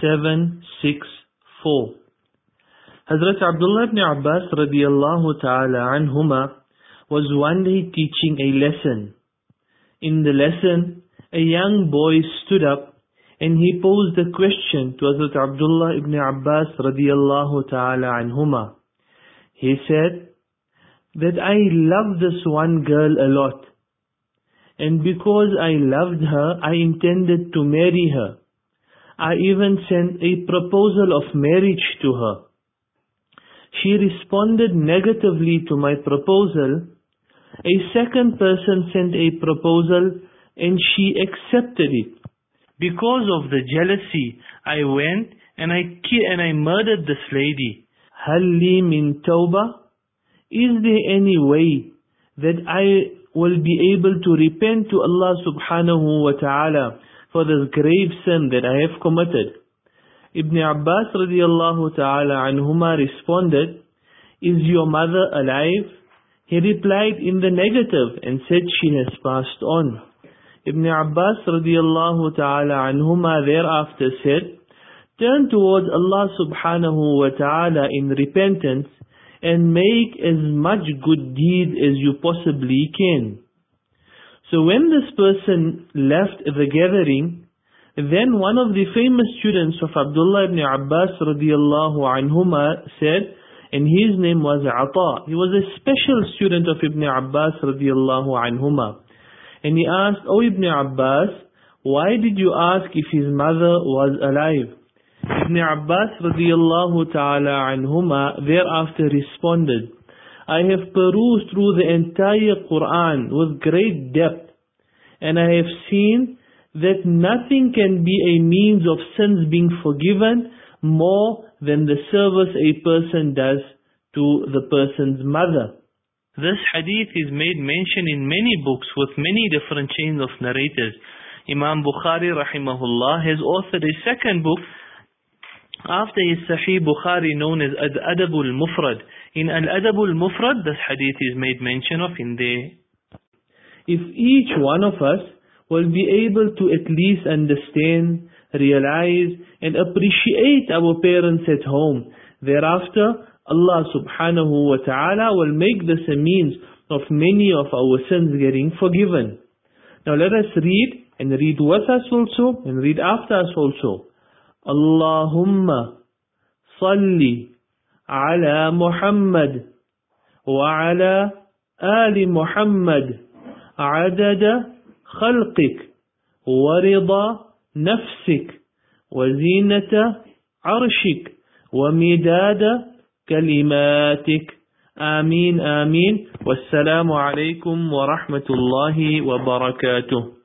764 Hazrat Abdullah ibn Abbas radiallahu ta'ala anhuma was one day teaching a lesson. In the lesson, a young boy stood up and he posed a question to Hazrat Abdullah ibn Abbas radiallahu ta'ala anhuma. He said that I love this one girl a lot. And because I loved her, I intended to marry her. I even sent a proposal of marriage to her. She responded negatively to my proposal. A second person sent a proposal and she accepted it. Because of the jealousy, I went and I killed and I murdered this lady. Halli min tawbah? Is there any way that I will be able to repent to Allah subhanahu wa ta'ala for this grave sin that I have committed? Ibn Abbas radiallahu ta'ala anhuma responded, Is your mother alive? He replied in the negative and said she has passed on. Ibn Abbas radiallahu ta'ala anhuma thereafter said, Turn towards Allah subhanahu wa ta'ala in repentance and make as much good deed as you possibly can. So when this person left the gathering, then one of the famous students of Abdullah ibn Abbas radiallahu anhuma said, and his name was Ata. He was a special student of Ibn Abbas radiallahu anhuma. And he asked, O Ibn Abbas, why did you ask if his mother was alive? Ibn Abbas radiallahu ta'ala anhuma thereafter responded, I have perused through the entire Quran with great depth, and I have seen that nothing can be a means of sins being forgiven more than the service a person does to the person's mother. This hadith is made mention in many books with many different chains of narrators. Imam Bukhari rahimahullah has authored a second book after his Sahih Bukhari known as Al-Adab al-Mufrad. In Al-Adab al-Mufrad this hadith is made mention of in there. If each one of us will be able to at least understand, realize and appreciate our parents at home, thereafter Allah subhanahu wa ta'ala will make this a means of many of our sins getting forgiven. Now let us read and read with us also and read after us also. Allahumma salli Muhammad wa ala ali Muhammad عدد خلقك ورضا نفسك وزينة عرشك ومداد كلماتك. آمين آمين. والسلام عليكم ورحمة الله وبركاته.